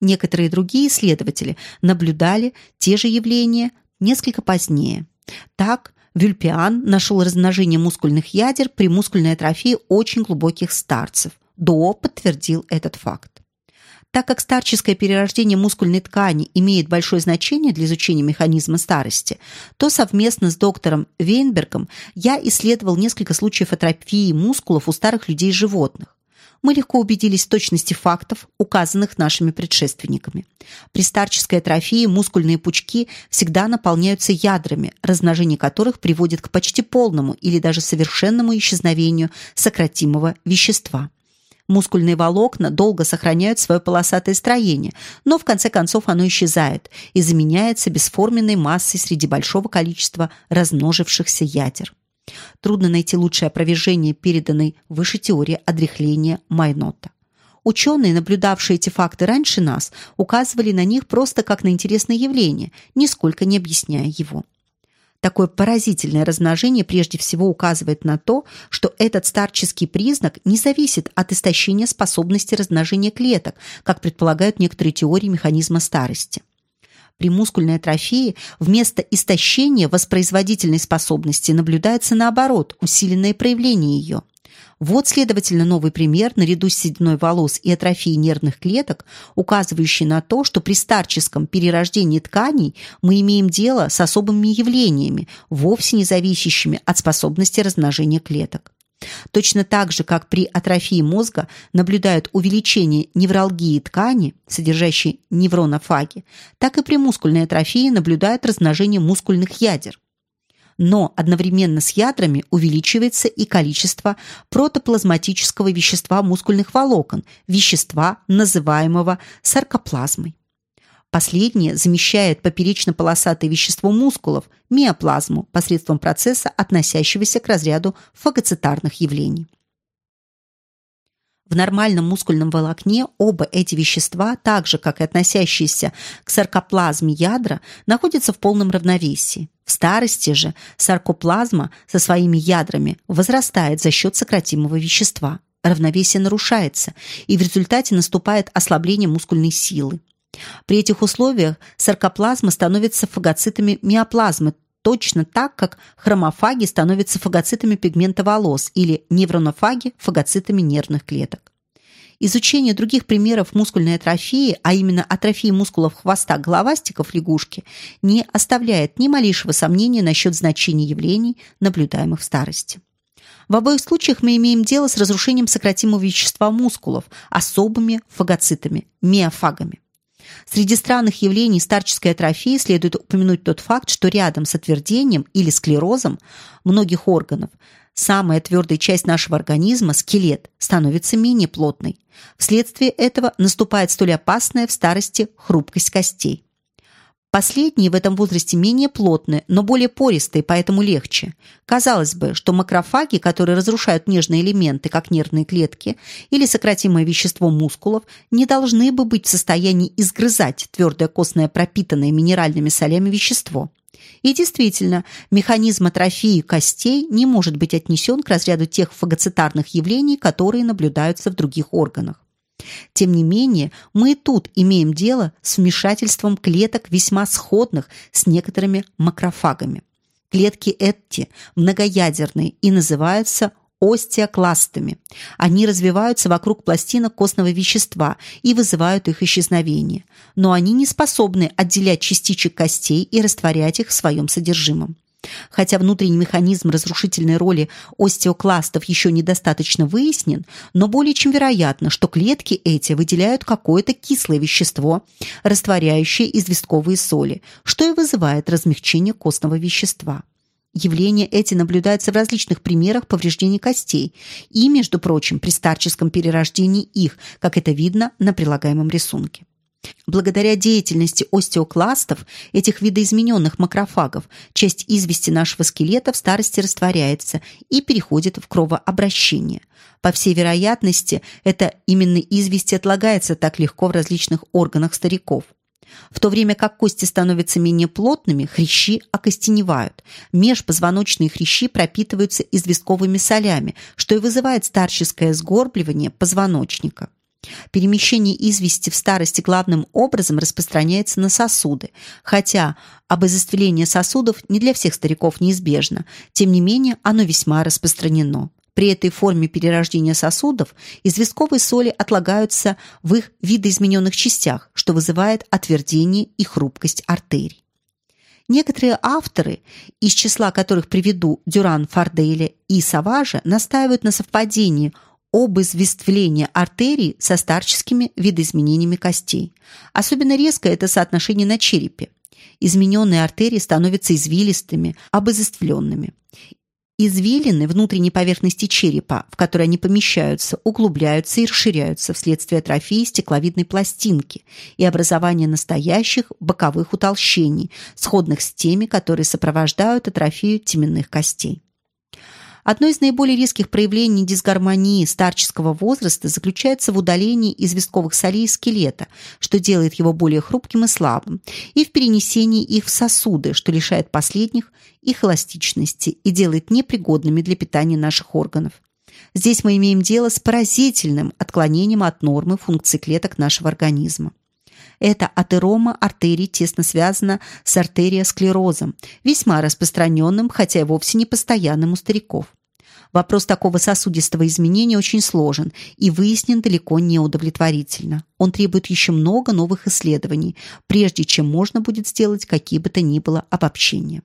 Некоторые другие исследователи наблюдали те же явления несколько позднее. Так, Вюльпиан нашел размножение мускульных ядер при мускульной атрофии очень глубоких старцев. До подтвердил этот факт. Так как старческое перерождение мускульной ткани имеет большое значение для изучения механизма старости, то совместно с доктором Вейнбергом я исследовал несколько случаев атрофии мускулов у старых людей и животных. Мы легко убедились в точности фактов, указанных нашими предшественниками. При старческой атрофии мускульные пучки всегда наполняются ядрами, размножение которых приводит к почти полному или даже совершенному исчезновению сократимого вещества. Мускульные волокна долго сохраняют свое полосатое строение, но в конце концов оно исчезает и заменяется бесформенной массой среди большого количества размножившихся ядер. Трудно найти лучшее опровержение переданной выше теории отряхления Майнота. Ученые, наблюдавшие эти факты раньше нас, указывали на них просто как на интересное явление, нисколько не объясняя его. Такое поразительное размножение прежде всего указывает на то, что этот старческий признак не зависит от истощения способности размножения клеток, как предполагают некоторые теории механизма старости. При мускульной атрофии вместо истощения воспроизводительной способности наблюдается наоборот усиленное проявление ее – вот, следовательно, новый пример, наряду с сединой волос и атрофией нервных клеток, указывающий на то, что при старческом перерождении тканей мы имеем дело с особыми явлениями, вовсе не зависящими от способности размножения клеток. Точно так же, как при атрофии мозга наблюдают увеличение невралгии ткани, содержащей невронофаги, так и при мускульной атрофии наблюдают размножение мускульных ядер но одновременно с ядрами увеличивается и количество протоплазматического вещества мускульных волокон, вещества, называемого саркоплазмой. Последнее замещает поперечно-полосатое вещество мускулов, миоплазму, посредством процесса, относящегося к разряду фагоцитарных явлений. В нормальном мускульном волокне оба эти вещества, так же как и относящиеся к саркоплазме ядра, находятся в полном равновесии. В старости же саркоплазма со своими ядрами возрастает за счет сократимого вещества. Равновесие нарушается, и в результате наступает ослабление мускульной силы. При этих условиях саркоплазма становится фагоцитами миоплазмы, точно так, как хромофаги становятся фагоцитами пигмента волос или невронофаги – фагоцитами нервных клеток. Изучение других примеров мускульной атрофии, а именно атрофии мускулов хвоста головастиков лягушки, не оставляет ни малейшего сомнения насчет значения явлений, наблюдаемых в старости. В обоих случаях мы имеем дело с разрушением сократимого вещества мускулов особыми фагоцитами – миофагами. Среди странных явлений старческой атрофии следует упомянуть тот факт, что рядом с отвердением или склерозом многих органов самая твердая часть нашего организма, скелет, становится менее плотной. Вследствие этого наступает столь опасная в старости хрупкость костей. Последние в этом возрасте менее плотные, но более пористые, поэтому легче. Казалось бы, что макрофаги, которые разрушают нежные элементы, как нервные клетки, или сократимое вещество мускулов, не должны бы быть в состоянии изгрызать твердое костное пропитанное минеральными солями вещество. И действительно, механизм атрофии костей не может быть отнесен к разряду тех фагоцитарных явлений, которые наблюдаются в других органах. Тем не менее, мы и тут имеем дело с вмешательством клеток весьма сходных с некоторыми макрофагами. Клетки эти многоядерные и называются остеокластами. Они развиваются вокруг пластинок костного вещества и вызывают их исчезновение. Но они не способны отделять частичек костей и растворять их в своем содержимом. Хотя внутренний механизм разрушительной роли остеокластов еще недостаточно выяснен, но более чем вероятно, что клетки эти выделяют какое-то кислое вещество, растворяющее известковые соли, что и вызывает размягчение костного вещества. Явления эти наблюдаются в различных примерах повреждений костей и, между прочим, при старческом перерождении их, как это видно на прилагаемом рисунке. Благодаря деятельности остеокластов, этих видоизмененных макрофагов, часть извести нашего скелета в старости растворяется и переходит в кровообращение. По всей вероятности, это именно известь отлагается так легко в различных органах стариков. В то время как кости становятся менее плотными, хрящи окостеневают. Межпозвоночные хрящи пропитываются известковыми солями, что и вызывает старческое сгорбливание позвоночника. Перемещение извести в старости главным образом распространяется на сосуды, хотя обезоствеление сосудов не для всех стариков неизбежно, тем не менее оно весьма распространено. При этой форме перерождения сосудов известковые соли отлагаются в их видоизмененных частях, что вызывает отвердение и хрупкость артерий. Некоторые авторы, из числа которых приведу Дюран, Фарделя и Саважа, настаивают на совпадении обызвествления артерий со старческими видоизменениями костей. Особенно резко это соотношение на черепе. Измененные артерии становятся извилистыми, обызвествленными. Извилины внутренней поверхности черепа, в которой они помещаются, углубляются и расширяются вследствие атрофии стекловидной пластинки и образования настоящих боковых утолщений, сходных с теми, которые сопровождают атрофию теменных костей. Одно из наиболее резких проявлений дисгармонии старческого возраста заключается в удалении известковых солей скелета, что делает его более хрупким и слабым, и в перенесении их в сосуды, что лишает последних их эластичности и делает непригодными для питания наших органов. Здесь мы имеем дело с поразительным отклонением от нормы функций клеток нашего организма. Эта атерома артерий тесно связана с артериосклерозом, весьма распространенным, хотя и вовсе не постоянным у стариков. Вопрос такого сосудистого изменения очень сложен и выяснен далеко не удовлетворительно. Он требует еще много новых исследований, прежде чем можно будет сделать какие бы то ни было обобщения.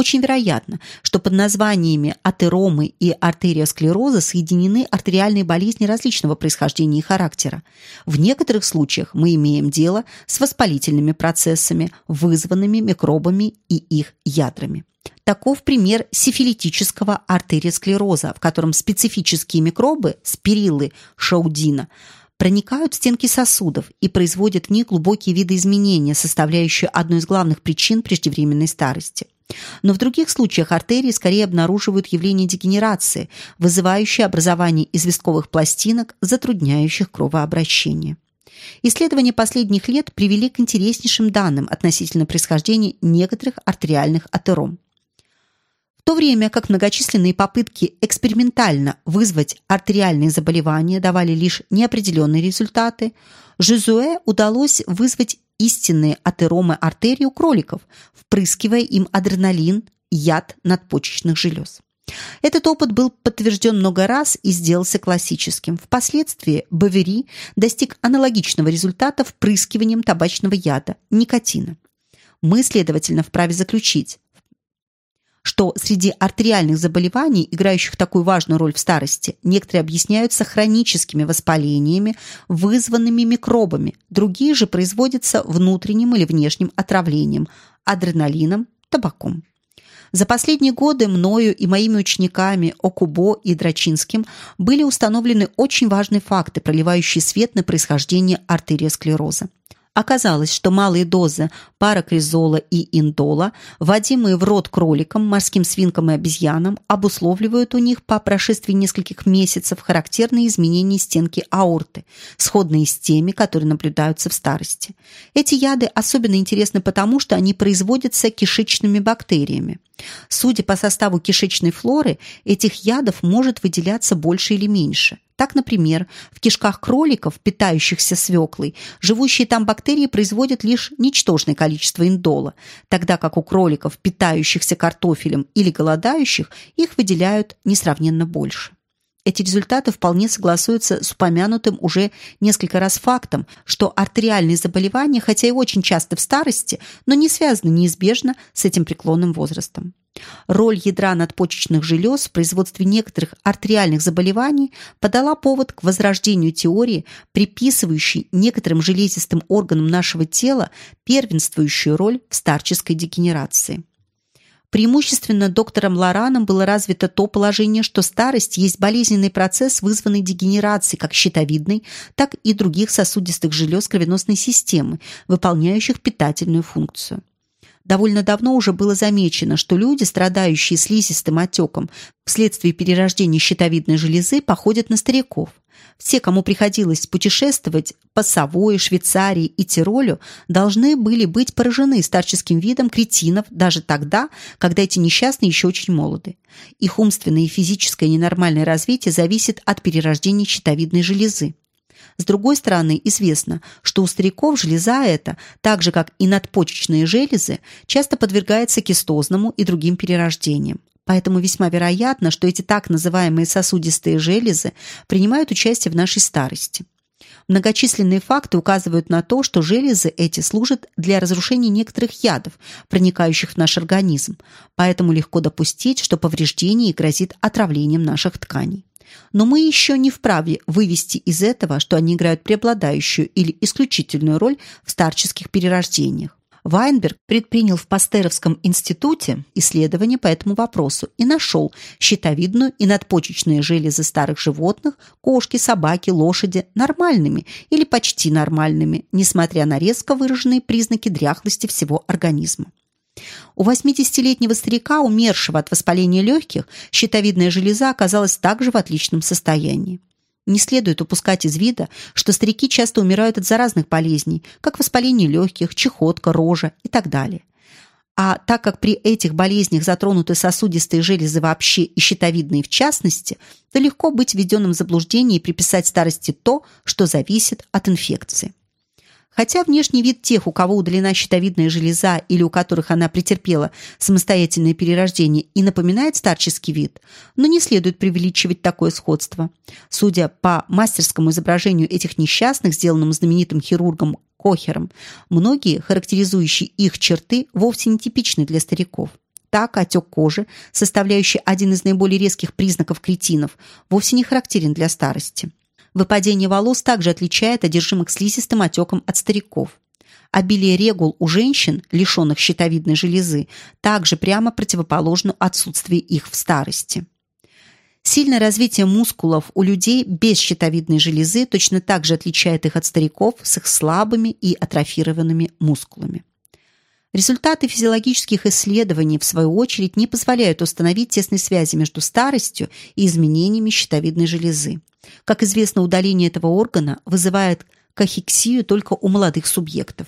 Очень вероятно, что под названиями атеромы и артериосклероза соединены артериальные болезни различного происхождения и характера. В некоторых случаях мы имеем дело с воспалительными процессами, вызванными микробами и их ядрами. Таков пример сифилитического артериосклероза, в котором специфические микробы, спириллы шаудина, проникают в стенки сосудов и производят в них глубокие виды изменения, составляющие одну из главных причин преждевременной старости. Но в других случаях артерии скорее обнаруживают явление дегенерации, вызывающее образование известковых пластинок, затрудняющих кровообращение. Исследования последних лет привели к интереснейшим данным относительно происхождения некоторых артериальных атером. То время как многочисленные попытки экспериментально вызвать артериальные заболевания давали лишь неопределенные результаты, Жезуэ удалось вызвать истинные атеромы артерий у кроликов, впрыскивая им адреналин, яд надпочечных желез. Этот опыт был подтвержден много раз и сделался классическим. Впоследствии Бавери достиг аналогичного результата впрыскиванием табачного яда – никотина. Мы, следовательно, вправе заключить, что среди артериальных заболеваний, играющих такую важную роль в старости, некоторые объясняются хроническими воспалениями, вызванными микробами, другие же производятся внутренним или внешним отравлением, адреналином, табаком. За последние годы мною и моими учениками Окубо и Драчинским были установлены очень важные факты, проливающие свет на происхождение артериосклероза. Оказалось, что малые дозы паракризола и индола, вводимые в рот кроликам, морским свинкам и обезьянам, обусловливают у них по прошествии нескольких месяцев характерные изменения стенки аорты, сходные с теми, которые наблюдаются в старости. Эти яды особенно интересны потому, что они производятся кишечными бактериями. Судя по составу кишечной флоры, этих ядов может выделяться больше или меньше. Так, например, в кишках кроликов, питающихся свеклой, живущие там бактерии производят лишь ничтожное количество индола, тогда как у кроликов, питающихся картофелем или голодающих, их выделяют несравненно больше. Эти результаты вполне согласуются с упомянутым уже несколько раз фактом, что артериальные заболевания, хотя и очень часто в старости, но не связаны неизбежно с этим преклонным возрастом. Роль ядра надпочечных желез в производстве некоторых артериальных заболеваний подала повод к возрождению теории, приписывающей некоторым железистым органам нашего тела первенствующую роль в старческой дегенерации. Преимущественно доктором Лораном было развито то положение, что старость есть болезненный процесс, вызванный дегенерацией как щитовидной, так и других сосудистых желез кровеносной системы, выполняющих питательную функцию. Довольно давно уже было замечено, что люди, страдающие слизистым отеком вследствие перерождения щитовидной железы, походят на стариков. Все, кому приходилось путешествовать по Савое, Швейцарии и Тиролю, должны были быть поражены старческим видом кретинов даже тогда, когда эти несчастные еще очень молоды. Их умственное и физическое ненормальное развитие зависит от перерождения щитовидной железы. С другой стороны, известно, что у стариков железа эта, так же как и надпочечные железы, часто подвергается кистозному и другим перерождениям. Поэтому весьма вероятно, что эти так называемые сосудистые железы принимают участие в нашей старости. Многочисленные факты указывают на то, что железы эти служат для разрушения некоторых ядов, проникающих в наш организм, поэтому легко допустить, что повреждение грозит отравлением наших тканей. Но мы еще не вправе вывести из этого, что они играют преобладающую или исключительную роль в старческих перерождениях. Вайнберг предпринял в Пастеровском институте исследования по этому вопросу и нашел щитовидную и надпочечные железы старых животных, кошки, собаки, лошади, нормальными или почти нормальными, несмотря на резко выраженные признаки дряхлости всего организма. У 80-летнего старика, умершего от воспаления легких, щитовидная железа оказалась также в отличном состоянии. Не следует упускать из вида, что старики часто умирают от заразных болезней, как воспаление легких, чехотка, рожа и так далее. А так как при этих болезнях затронуты сосудистые железы вообще и щитовидные в частности, то легко быть введенным в заблуждение и приписать старости то, что зависит от инфекции. Хотя внешний вид тех, у кого удалена щитовидная железа или у которых она претерпела самостоятельное перерождение и напоминает старческий вид, но не следует преувеличивать такое сходство. Судя по мастерскому изображению этих несчастных, сделанному знаменитым хирургом Кохером, многие, характеризующие их черты, вовсе не типичны для стариков. Так, отек кожи, составляющий один из наиболее резких признаков кретинов, вовсе не характерен для старости. Выпадение волос также отличает одержимых слизистым отеком от стариков. Обилие регул у женщин, лишенных щитовидной железы, также прямо противоположно отсутствию их в старости. Сильное развитие мускулов у людей без щитовидной железы точно так же отличает их от стариков с их слабыми и атрофированными мускулами. Результаты физиологических исследований, в свою очередь, не позволяют установить тесной связи между старостью и изменениями щитовидной железы. Как известно, удаление этого органа вызывает кахексию только у молодых субъектов.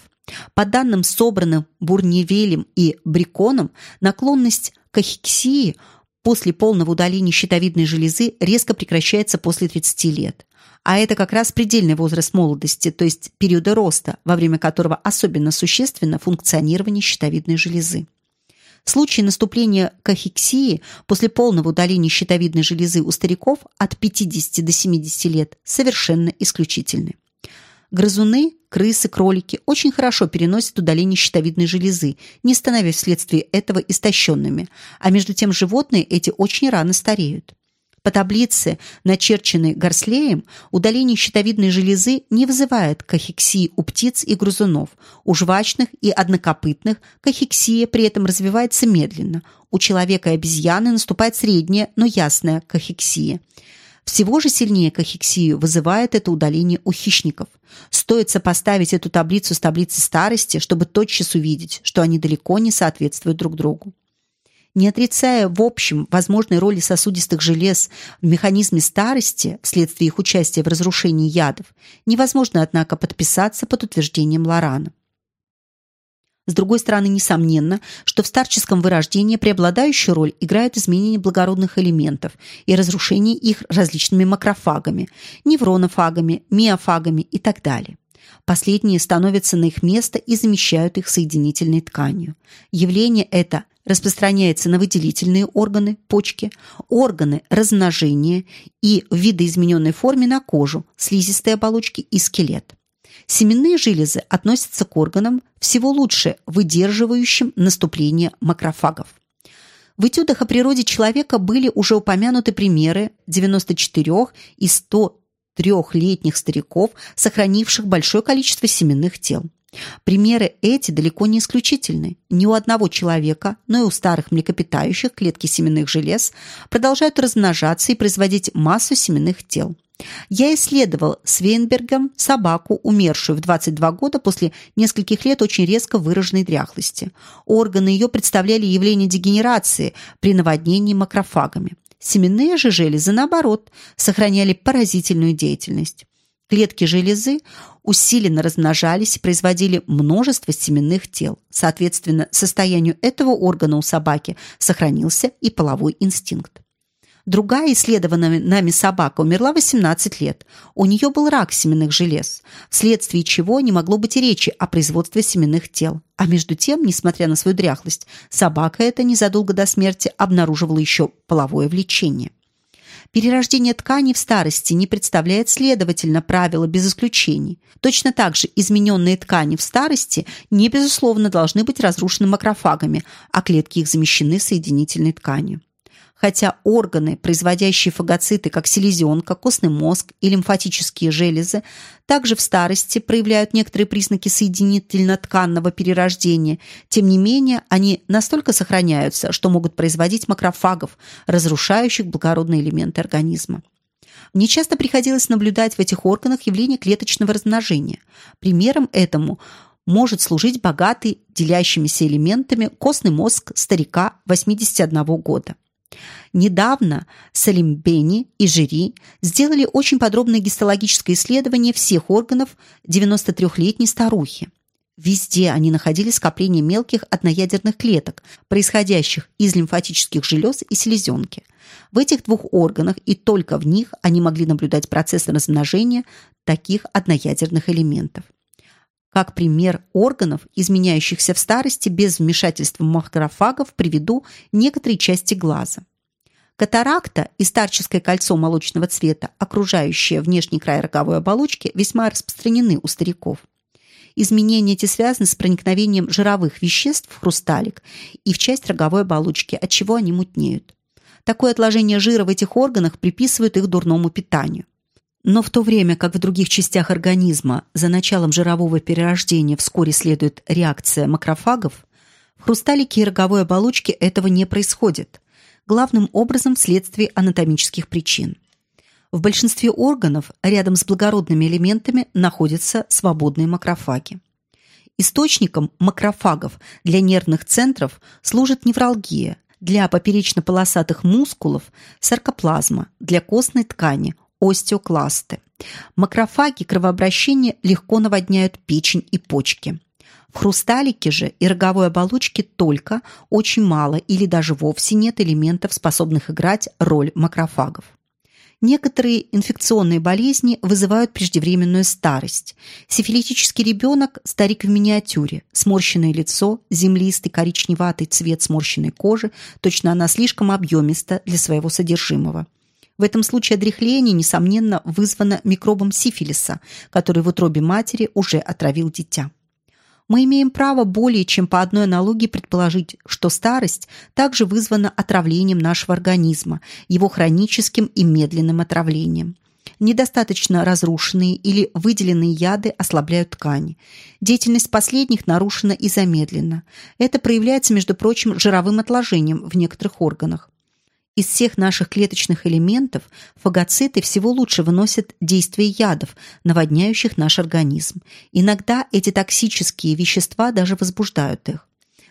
По данным, собранным Бурневелем и Бриконом, наклонность кахексии после полного удаления щитовидной железы резко прекращается после 30 лет. А это как раз предельный возраст молодости, то есть периода роста, во время которого особенно существенно функционирование щитовидной железы. Случаи наступления кахексии после полного удаления щитовидной железы у стариков от 50 до 70 лет совершенно исключительны. Грызуны, крысы, кролики очень хорошо переносят удаление щитовидной железы, не становясь вследствие этого истощенными, а между тем животные эти очень рано стареют. По таблице, начерченной Горслеем, удаление щитовидной железы не вызывает кахексии у птиц и грызунов. У жвачных и однокопытных кахексия при этом развивается медленно. У человека и обезьяны наступает средняя, но ясная кахексия. Всего же сильнее кахексию вызывает это удаление у хищников. Стоит сопоставить эту таблицу с таблицей старости, чтобы тотчас увидеть, что они далеко не соответствуют друг другу. Не отрицая в общем возможной роли сосудистых желез в механизме старости вследствие их участия в разрушении ядов, невозможно, однако, подписаться под утверждением Лорана. С другой стороны, несомненно, что в старческом вырождении преобладающую роль играют изменения благородных элементов и разрушение их различными макрофагами, невронофагами, миофагами и так далее. Последние становятся на их место и замещают их соединительной тканью. Явление это распространяется на выделительные органы, почки, органы размножения и в видоизмененной форме на кожу, слизистые оболочки и скелет. Семенные железы относятся к органам, всего лучше выдерживающим наступление макрофагов. В этюдах о природе человека были уже упомянуты примеры 94 и 103-летних стариков, сохранивших большое количество семенных тел. Примеры эти далеко не исключительны. Ни у одного человека, но и у старых млекопитающих клетки семенных желез продолжают размножаться и производить массу семенных тел. Я исследовал с Вейнбергом собаку, умершую в 22 года после нескольких лет очень резко выраженной дряхлости. Органы ее представляли явление дегенерации при наводнении макрофагами. Семенные же железы, наоборот, сохраняли поразительную деятельность. Клетки железы усиленно размножались и производили множество семенных тел. Соответственно, состоянию этого органа у собаки сохранился и половой инстинкт. Другая исследованная нами собака умерла 18 лет. У нее был рак семенных желез, вследствие чего не могло быть и речи о производстве семенных тел. А между тем, несмотря на свою дряхлость, собака эта незадолго до смерти обнаруживала еще половое влечение. Перерождение тканей в старости не представляет, следовательно, правила без исключений. Точно так же измененные ткани в старости не, безусловно, должны быть разрушены макрофагами, а клетки их замещены соединительной тканью хотя органы, производящие фагоциты, как селезенка, костный мозг и лимфатические железы, также в старости проявляют некоторые признаки соединительно-тканного перерождения, тем не менее они настолько сохраняются, что могут производить макрофагов, разрушающих благородные элементы организма. Мне часто приходилось наблюдать в этих органах явление клеточного размножения. Примером этому может служить богатый делящимися элементами костный мозг старика 81 года. Недавно Салимбени и Жири сделали очень подробное гистологическое исследование всех органов 93-летней старухи. Везде они находили скопление мелких одноядерных клеток, происходящих из лимфатических желез и селезенки. В этих двух органах и только в них они могли наблюдать процесс размножения таких одноядерных элементов. Как пример органов, изменяющихся в старости без вмешательства макрофагов, приведу некоторые части глаза. Катаракта и старческое кольцо молочного цвета, окружающее внешний край роговой оболочки, весьма распространены у стариков. Изменения эти связаны с проникновением жировых веществ в хрусталик и в часть роговой оболочки, от чего они мутнеют. Такое отложение жира в этих органах приписывают их дурному питанию. Но в то время, как в других частях организма за началом жирового перерождения вскоре следует реакция макрофагов, в хрусталике и роговой оболочке этого не происходит, главным образом вследствие анатомических причин. В большинстве органов рядом с благородными элементами находятся свободные макрофаги. Источником макрофагов для нервных центров служит невралгия, для поперечно-полосатых мускулов – саркоплазма, для костной ткани остеокласты. Макрофаги кровообращения легко наводняют печень и почки. В хрусталике же и роговой оболочке только очень мало или даже вовсе нет элементов, способных играть роль макрофагов. Некоторые инфекционные болезни вызывают преждевременную старость. Сифилитический ребенок – старик в миниатюре, сморщенное лицо, землистый коричневатый цвет сморщенной кожи, точно она слишком объемиста для своего содержимого. В этом случае одряхление, несомненно, вызвано микробом сифилиса, который в утробе матери уже отравил дитя. Мы имеем право более чем по одной аналогии предположить, что старость также вызвана отравлением нашего организма, его хроническим и медленным отравлением. Недостаточно разрушенные или выделенные яды ослабляют ткани. Деятельность последних нарушена и замедлена. Это проявляется, между прочим, жировым отложением в некоторых органах. Из всех наших клеточных элементов фагоциты всего лучше выносят действие ядов, наводняющих наш организм. Иногда эти токсические вещества даже возбуждают их.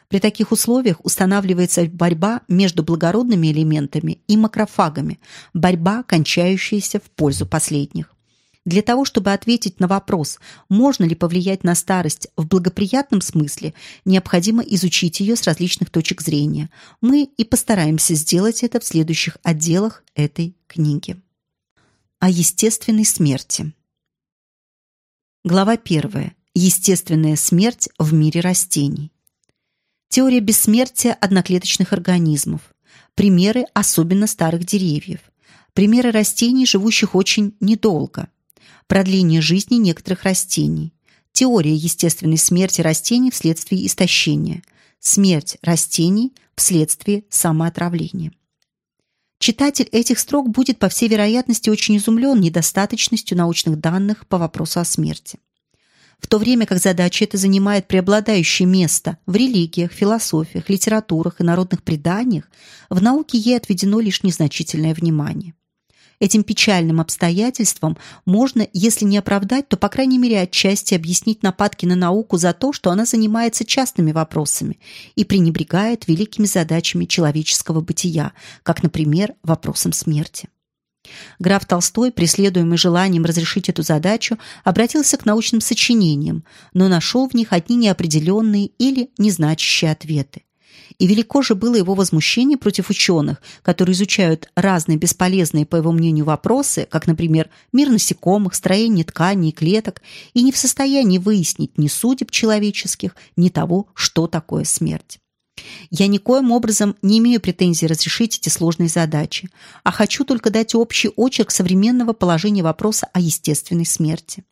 При таких условиях устанавливается борьба между благородными элементами и макрофагами, борьба, кончающаяся в пользу последних. Для того, чтобы ответить на вопрос, можно ли повлиять на старость в благоприятном смысле, необходимо изучить ее с различных точек зрения. Мы и постараемся сделать это в следующих отделах этой книги. О естественной смерти. Глава 1. Естественная смерть в мире растений. Теория бессмертия одноклеточных организмов. Примеры особенно старых деревьев. Примеры растений, живущих очень недолго – продление жизни некоторых растений, теория естественной смерти растений вследствие истощения, смерть растений вследствие самоотравления. Читатель этих строк будет, по всей вероятности, очень изумлен недостаточностью научных данных по вопросу о смерти. В то время как задача эта занимает преобладающее место в религиях, философиях, литературах и народных преданиях, в науке ей отведено лишь незначительное внимание. Этим печальным обстоятельством можно, если не оправдать, то, по крайней мере, отчасти объяснить нападки на науку за то, что она занимается частными вопросами и пренебрегает великими задачами человеческого бытия, как, например, вопросом смерти. Граф Толстой, преследуемый желанием разрешить эту задачу, обратился к научным сочинениям, но нашел в них одни неопределенные или незначащие ответы. И велико же было его возмущение против ученых, которые изучают разные бесполезные, по его мнению, вопросы, как, например, мир насекомых, строение тканей и клеток, и не в состоянии выяснить ни судеб человеческих, ни того, что такое смерть. Я никоим образом не имею претензий разрешить эти сложные задачи, а хочу только дать общий очерк современного положения вопроса о естественной смерти.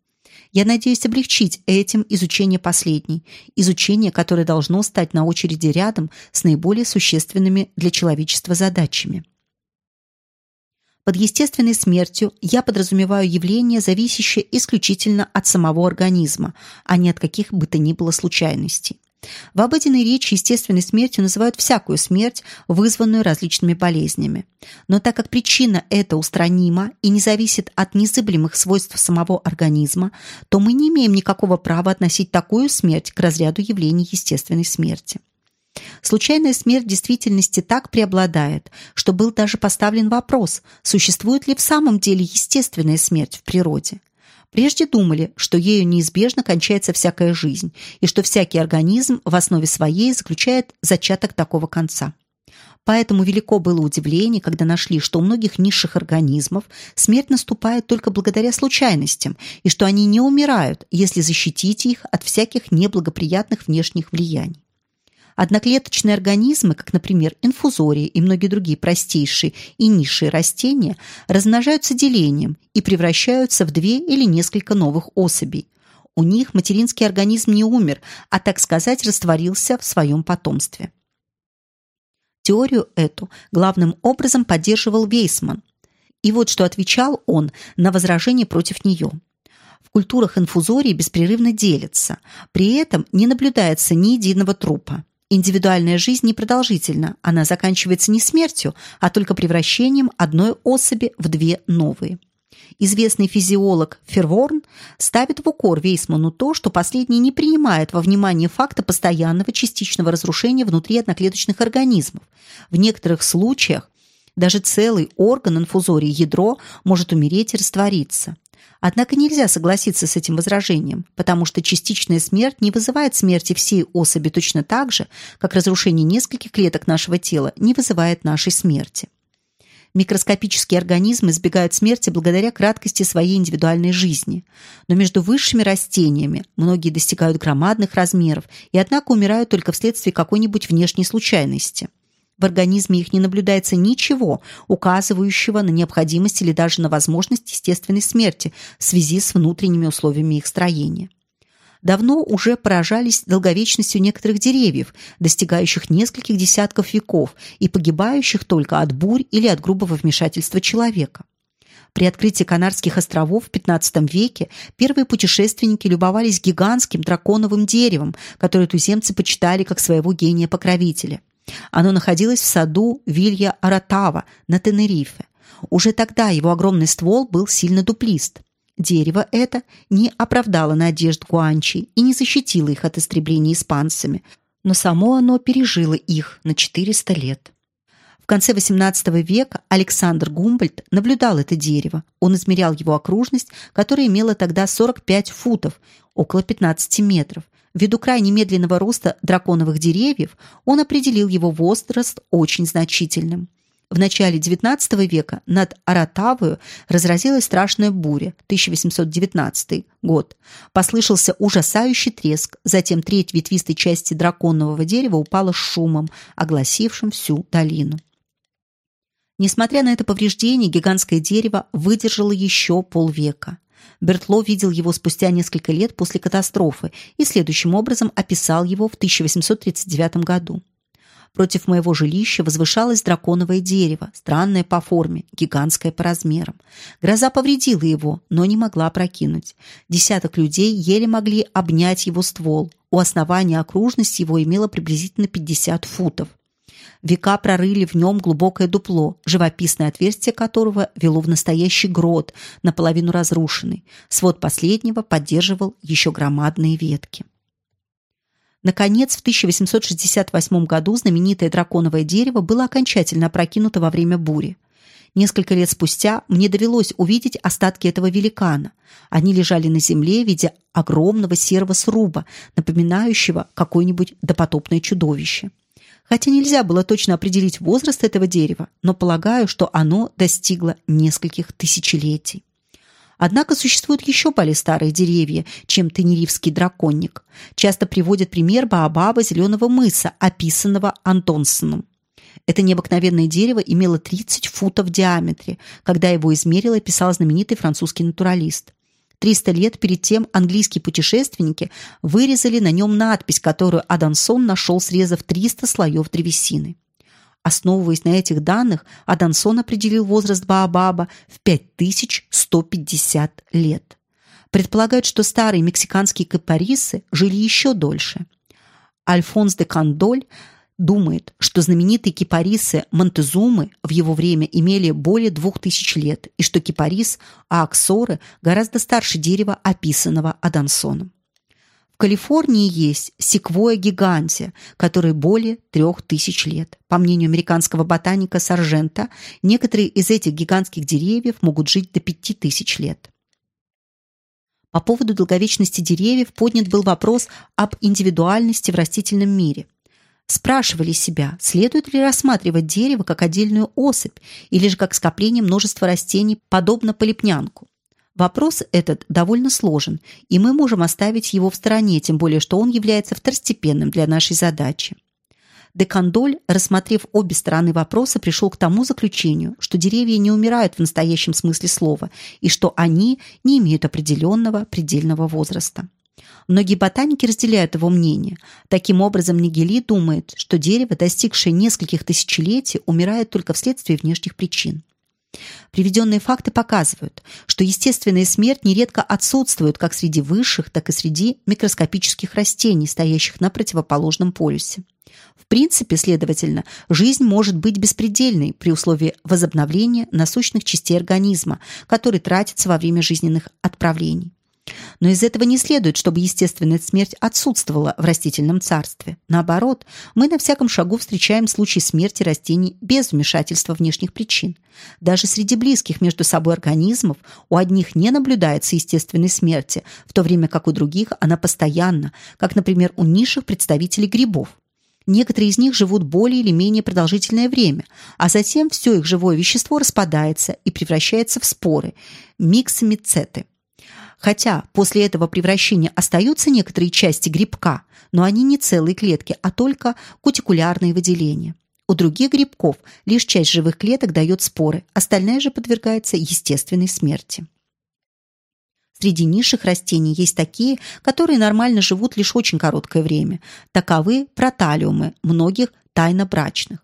Я надеюсь облегчить этим изучение последней, изучение, которое должно стать на очереди рядом с наиболее существенными для человечества задачами. Под естественной смертью я подразумеваю явление, зависящее исключительно от самого организма, а не от каких бы то ни было случайностей. В обыденной речи естественной смертью называют всякую смерть, вызванную различными болезнями. Но так как причина эта устранима и не зависит от незыблемых свойств самого организма, то мы не имеем никакого права относить такую смерть к разряду явлений естественной смерти. Случайная смерть в действительности так преобладает, что был даже поставлен вопрос, существует ли в самом деле естественная смерть в природе. Прежде думали, что ею неизбежно кончается всякая жизнь, и что всякий организм в основе своей заключает зачаток такого конца. Поэтому велико было удивление, когда нашли, что у многих низших организмов смерть наступает только благодаря случайностям, и что они не умирают, если защитить их от всяких неблагоприятных внешних влияний. Одноклеточные организмы, как, например, инфузории и многие другие простейшие и низшие растения, размножаются делением и превращаются в две или несколько новых особей. У них материнский организм не умер, а, так сказать, растворился в своем потомстве. Теорию эту главным образом поддерживал Вейсман. И вот что отвечал он на возражение против нее. В культурах инфузории беспрерывно делятся, при этом не наблюдается ни единого трупа. Индивидуальная жизнь непродолжительна, она заканчивается не смертью, а только превращением одной особи в две новые. Известный физиолог Ферворн ставит в укор Вейсману то, что последний не принимает во внимание факта постоянного частичного разрушения внутри одноклеточных организмов. В некоторых случаях даже целый орган инфузории ядро может умереть и раствориться. Однако нельзя согласиться с этим возражением, потому что частичная смерть не вызывает смерти всей особи точно так же, как разрушение нескольких клеток нашего тела не вызывает нашей смерти. Микроскопические организмы избегают смерти благодаря краткости своей индивидуальной жизни. Но между высшими растениями многие достигают громадных размеров и однако умирают только вследствие какой-нибудь внешней случайности. В организме их не наблюдается ничего, указывающего на необходимость или даже на возможность естественной смерти в связи с внутренними условиями их строения. Давно уже поражались долговечностью некоторых деревьев, достигающих нескольких десятков веков и погибающих только от бурь или от грубого вмешательства человека. При открытии Канарских островов в XV веке первые путешественники любовались гигантским драконовым деревом, которое туземцы почитали как своего гения-покровителя. Оно находилось в саду Вилья Аратава на Тенерифе. Уже тогда его огромный ствол был сильно дуплист. Дерево это не оправдало надежд гуанчи и не защитило их от истребления испанцами, но само оно пережило их на 400 лет. В конце XVIII века Александр Гумбольдт наблюдал это дерево. Он измерял его окружность, которая имела тогда 45 футов, около 15 метров, Ввиду крайне медленного роста драконовых деревьев, он определил его возраст очень значительным. В начале XIX века над Аратавою разразилась страшная буря, 1819 год. Послышался ужасающий треск, затем треть ветвистой части драконового дерева упала с шумом, огласившим всю долину. Несмотря на это повреждение, гигантское дерево выдержало еще полвека. Бертло видел его спустя несколько лет после катастрофы и следующим образом описал его в 1839 году. Против моего жилища возвышалось драконовое дерево, странное по форме, гигантское по размерам. Гроза повредила его, но не могла прокинуть. Десяток людей еле могли обнять его ствол. У основания окружность его имела приблизительно 50 футов. Века прорыли в нем глубокое дупло, живописное отверстие которого вело в настоящий грот, наполовину разрушенный. Свод последнего поддерживал еще громадные ветки. Наконец, в 1868 году знаменитое драконовое дерево было окончательно опрокинуто во время бури. Несколько лет спустя мне довелось увидеть остатки этого великана. Они лежали на земле в виде огромного серого сруба, напоминающего какое-нибудь допотопное чудовище. Хотя нельзя было точно определить возраст этого дерева, но полагаю, что оно достигло нескольких тысячелетий. Однако существуют еще более старые деревья, чем тенерифский драконник. Часто приводят пример баобаба зеленого мыса, описанного Антонсоном. Это необыкновенное дерево имело 30 футов в диаметре, когда его измерил и писал знаменитый французский натуралист. 300 лет перед тем английские путешественники вырезали на нем надпись, которую Адансон нашел, срезав 300 слоев древесины. Основываясь на этих данных, Адансон определил возраст Баобаба в 5150 лет. Предполагают, что старые мексиканские кипарисы жили еще дольше. Альфонс де Кандоль думает, что знаменитые кипарисы Монтезумы в его время имели более двух тысяч лет и что кипарис Ааксоры гораздо старше дерева, описанного Адансоном. В Калифорнии есть секвоя гигантия, которой более трех тысяч лет. По мнению американского ботаника Саржента, некоторые из этих гигантских деревьев могут жить до пяти тысяч лет. По поводу долговечности деревьев поднят был вопрос об индивидуальности в растительном мире – спрашивали себя, следует ли рассматривать дерево как отдельную особь или же как скопление множества растений, подобно полипнянку. Вопрос этот довольно сложен, и мы можем оставить его в стороне, тем более что он является второстепенным для нашей задачи. Декандоль, рассмотрев обе стороны вопроса, пришел к тому заключению, что деревья не умирают в настоящем смысле слова и что они не имеют определенного предельного возраста. Многие ботаники разделяют его мнение. Таким образом, Нигели думает, что дерево, достигшее нескольких тысячелетий, умирает только вследствие внешних причин. Приведенные факты показывают, что естественная смерть нередко отсутствует как среди высших, так и среди микроскопических растений, стоящих на противоположном полюсе. В принципе, следовательно, жизнь может быть беспредельной при условии возобновления насущных частей организма, которые тратятся во время жизненных отправлений. Но из этого не следует, чтобы естественная смерть отсутствовала в растительном царстве. Наоборот, мы на всяком шагу встречаем случаи смерти растений без вмешательства внешних причин. Даже среди близких между собой организмов у одних не наблюдается естественной смерти, в то время как у других она постоянна, как, например, у низших представителей грибов. Некоторые из них живут более или менее продолжительное время, а затем все их живое вещество распадается и превращается в споры – миксомицеты – Хотя после этого превращения остаются некоторые части грибка, но они не целые клетки, а только кутикулярные выделения. У других грибков лишь часть живых клеток дает споры, остальная же подвергается естественной смерти. Среди низших растений есть такие, которые нормально живут лишь очень короткое время. Таковы проталиумы, многих тайнобрачных.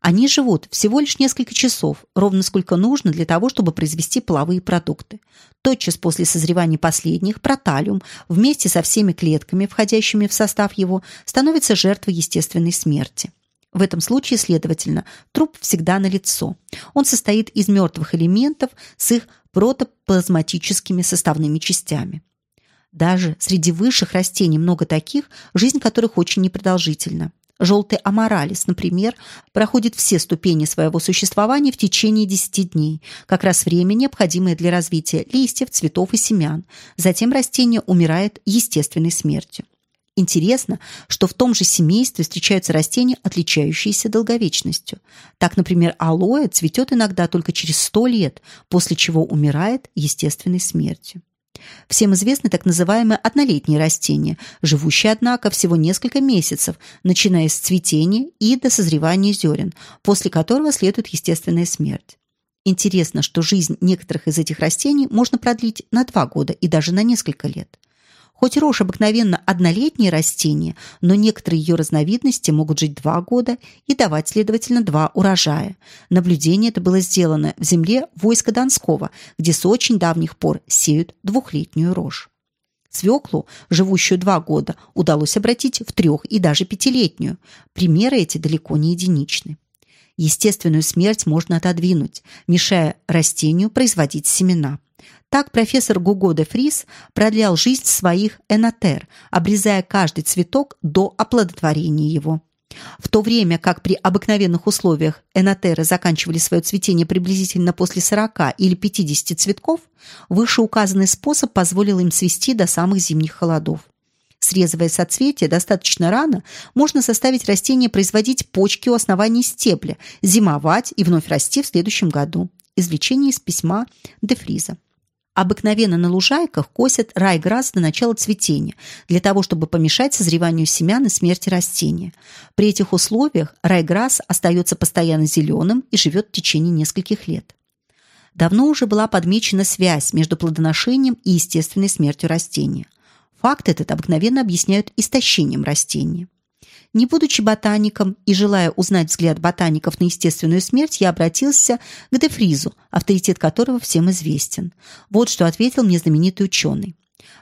Они живут всего лишь несколько часов, ровно сколько нужно для того, чтобы произвести половые продукты. Тотчас после созревания последних проталиум вместе со всеми клетками, входящими в состав его, становится жертвой естественной смерти. В этом случае, следовательно, труп всегда налицо. Он состоит из мертвых элементов с их протоплазматическими составными частями. Даже среди высших растений много таких, жизнь которых очень непродолжительна. Желтый аморалис, например, проходит все ступени своего существования в течение 10 дней, как раз время, необходимое для развития листьев, цветов и семян. Затем растение умирает естественной смертью. Интересно, что в том же семействе встречаются растения, отличающиеся долговечностью. Так, например, алоэ цветет иногда только через 100 лет, после чего умирает естественной смертью. Всем известны так называемые однолетние растения, живущие, однако, всего несколько месяцев, начиная с цветения и до созревания зерен, после которого следует естественная смерть. Интересно, что жизнь некоторых из этих растений можно продлить на два года и даже на несколько лет. Хоть рожь обыкновенно однолетнее растение, но некоторые ее разновидности могут жить два года и давать, следовательно, два урожая. Наблюдение это было сделано в земле войска Донского, где с очень давних пор сеют двухлетнюю рожь. Свеклу, живущую два года, удалось обратить в трех- и даже пятилетнюю. Примеры эти далеко не единичны. Естественную смерть можно отодвинуть, мешая растению производить семена. Так профессор Гуго де Фрис продлял жизнь своих энотер, обрезая каждый цветок до оплодотворения его. В то время как при обыкновенных условиях энотеры заканчивали свое цветение приблизительно после 40 или 50 цветков, вышеуказанный способ позволил им цвести до самых зимних холодов. Срезывая соцветия достаточно рано, можно заставить растение производить почки у основания стебля, зимовать и вновь расти в следующем году. Извлечение из письма Дефриза. Обыкновенно на лужайках косят райграсс до начала цветения, для того, чтобы помешать созреванию семян и смерти растения. При этих условиях райграсс остается постоянно зеленым и живет в течение нескольких лет. Давно уже была подмечена связь между плодоношением и естественной смертью растения. Факт этот обыкновенно объясняют истощением растения. Не будучи ботаником и желая узнать взгляд ботаников на естественную смерть, я обратился к Дефризу, авторитет которого всем известен. Вот что ответил мне знаменитый ученый.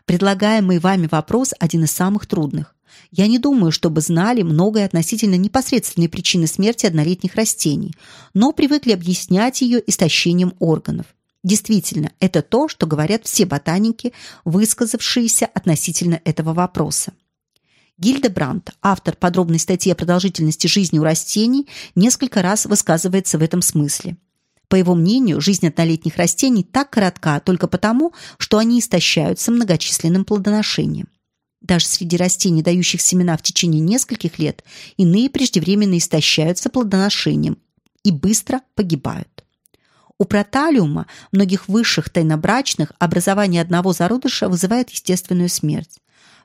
Предлагаемый вами вопрос один из самых трудных. Я не думаю, чтобы знали многое относительно непосредственной причины смерти однолетних растений, но привыкли объяснять ее истощением органов. Действительно, это то, что говорят все ботаники, высказавшиеся относительно этого вопроса. Гильдебранд, автор подробной статьи о продолжительности жизни у растений, несколько раз высказывается в этом смысле. По его мнению, жизнь однолетних растений так коротка только потому, что они истощаются многочисленным плодоношением. Даже среди растений, дающих семена в течение нескольких лет, иные преждевременно истощаются плодоношением и быстро погибают. У проталиума, многих высших тайнобрачных, образование одного зародыша вызывает естественную смерть.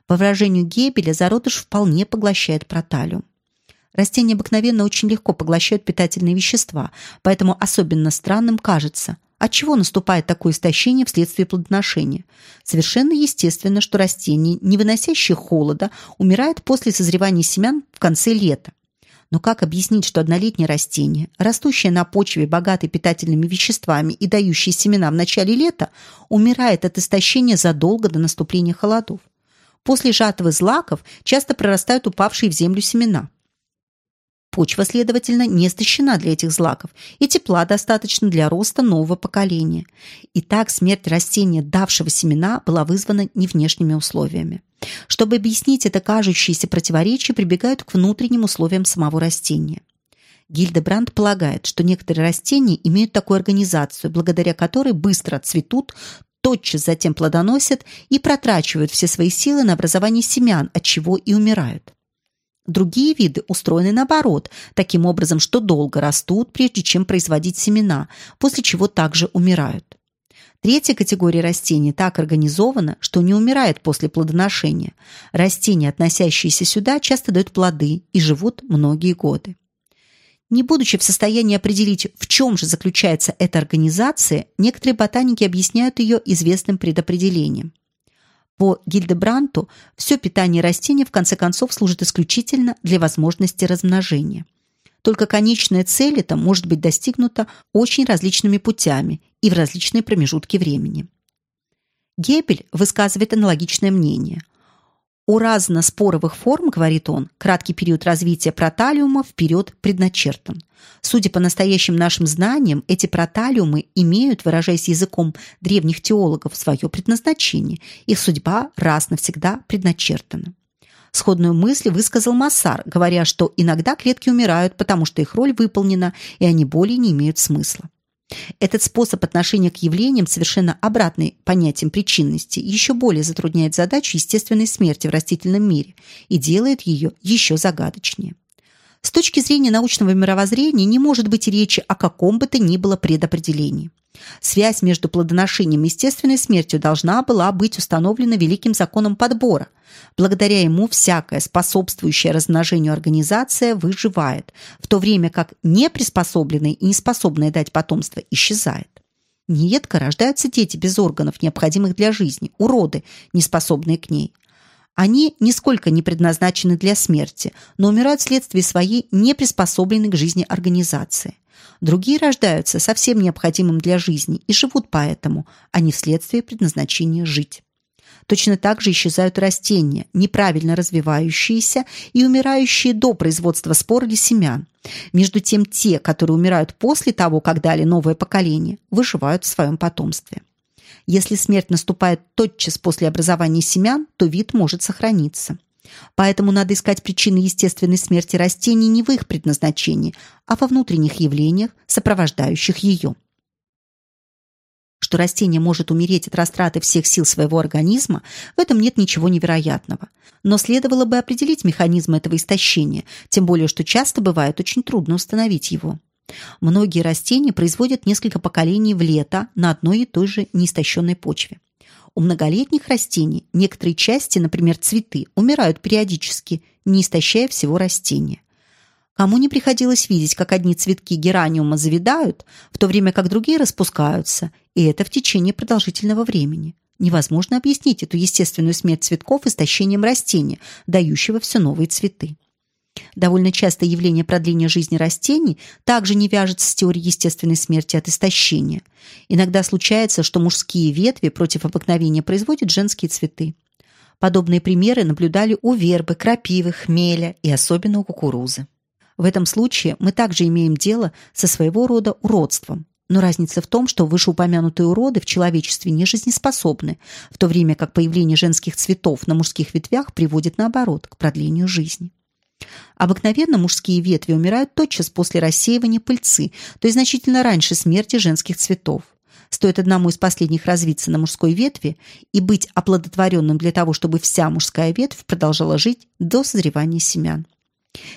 По выражению Гебеля, зародыш вполне поглощает проталиум. Растения обыкновенно очень легко поглощают питательные вещества, поэтому особенно странным кажется, от чего наступает такое истощение вследствие плодоношения. Совершенно естественно, что растение, не выносящее холода, умирает после созревания семян в конце лета. Но как объяснить, что однолетнее растение, растущее на почве, богатой питательными веществами и дающее семена в начале лета, умирает от истощения задолго до наступления холодов? После жатвы злаков часто прорастают упавшие в землю семена. Почва, следовательно, не истощена для этих злаков, и тепла достаточно для роста нового поколения. Итак, смерть растения, давшего семена, была вызвана не внешними условиями. Чтобы объяснить это кажущееся противоречие, прибегают к внутренним условиям самого растения. Гильдебранд полагает, что некоторые растения имеют такую организацию, благодаря которой быстро цветут, тотчас затем плодоносят и протрачивают все свои силы на образование семян, от чего и умирают. Другие виды устроены наоборот, таким образом, что долго растут, прежде чем производить семена, после чего также умирают. Третья категория растений так организована, что не умирает после плодоношения. Растения, относящиеся сюда, часто дают плоды и живут многие годы. Не будучи в состоянии определить, в чем же заключается эта организация, некоторые ботаники объясняют ее известным предопределением. По Гильдебранту все питание растения в конце концов служит исключительно для возможности размножения. Только конечная цель эта может быть достигнута очень различными путями и в различные промежутки времени. Гебель высказывает аналогичное мнение. У разно-споровых форм, говорит он, краткий период развития проталиума вперед предначертан. Судя по настоящим нашим знаниям, эти проталиумы имеют, выражаясь языком древних теологов, свое предназначение. Их судьба раз навсегда предначертана. Сходную мысль высказал Массар, говоря, что иногда клетки умирают, потому что их роль выполнена, и они более не имеют смысла. Этот способ отношения к явлениям, совершенно обратный понятиям причинности, еще более затрудняет задачу естественной смерти в растительном мире и делает ее еще загадочнее. С точки зрения научного мировоззрения не может быть речи о каком бы то ни было предопределении. Связь между плодоношением и естественной смертью должна была быть установлена великим законом подбора. Благодаря ему всякая способствующая размножению организация выживает, в то время как неприспособленная и неспособная дать потомство исчезает. Нередко рождаются дети без органов, необходимых для жизни, уроды, неспособные к ней. Они нисколько не предназначены для смерти, но умирают вследствие своей неприспособленной к жизни организации. Другие рождаются со всем необходимым для жизни и живут поэтому, а не вследствие предназначения жить. Точно так же исчезают растения, неправильно развивающиеся и умирающие до производства спор или семян. Между тем, те, которые умирают после того, как дали новое поколение, выживают в своем потомстве. Если смерть наступает тотчас после образования семян, то вид может сохраниться. Поэтому надо искать причины естественной смерти растений не в их предназначении, а во внутренних явлениях, сопровождающих ее. Что растение может умереть от растраты всех сил своего организма, в этом нет ничего невероятного. Но следовало бы определить механизм этого истощения, тем более что часто бывает очень трудно установить его. Многие растения производят несколько поколений в лето на одной и той же неистощенной почве. У многолетних растений некоторые части, например, цветы, умирают периодически, не истощая всего растения. Кому не приходилось видеть, как одни цветки гераниума завядают, в то время как другие распускаются, и это в течение продолжительного времени. Невозможно объяснить эту естественную смерть цветков истощением растения, дающего все новые цветы. Довольно часто явление продления жизни растений также не вяжется с теорией естественной смерти от истощения. Иногда случается, что мужские ветви против обыкновения производят женские цветы. Подобные примеры наблюдали у вербы, крапивы, хмеля и особенно у кукурузы. В этом случае мы также имеем дело со своего рода уродством. Но разница в том, что вышеупомянутые уроды в человечестве не жизнеспособны, в то время как появление женских цветов на мужских ветвях приводит наоборот к продлению жизни. Обыкновенно мужские ветви умирают тотчас после рассеивания пыльцы, то есть значительно раньше смерти женских цветов. Стоит одному из последних развиться на мужской ветви и быть оплодотворенным для того, чтобы вся мужская ветвь продолжала жить до созревания семян.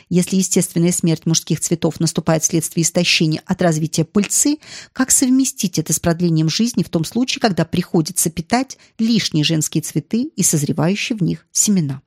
Если естественная смерть мужских цветов наступает вследствие истощения от развития пыльцы, как совместить это с продлением жизни в том случае, когда приходится питать лишние женские цветы и созревающие в них семена?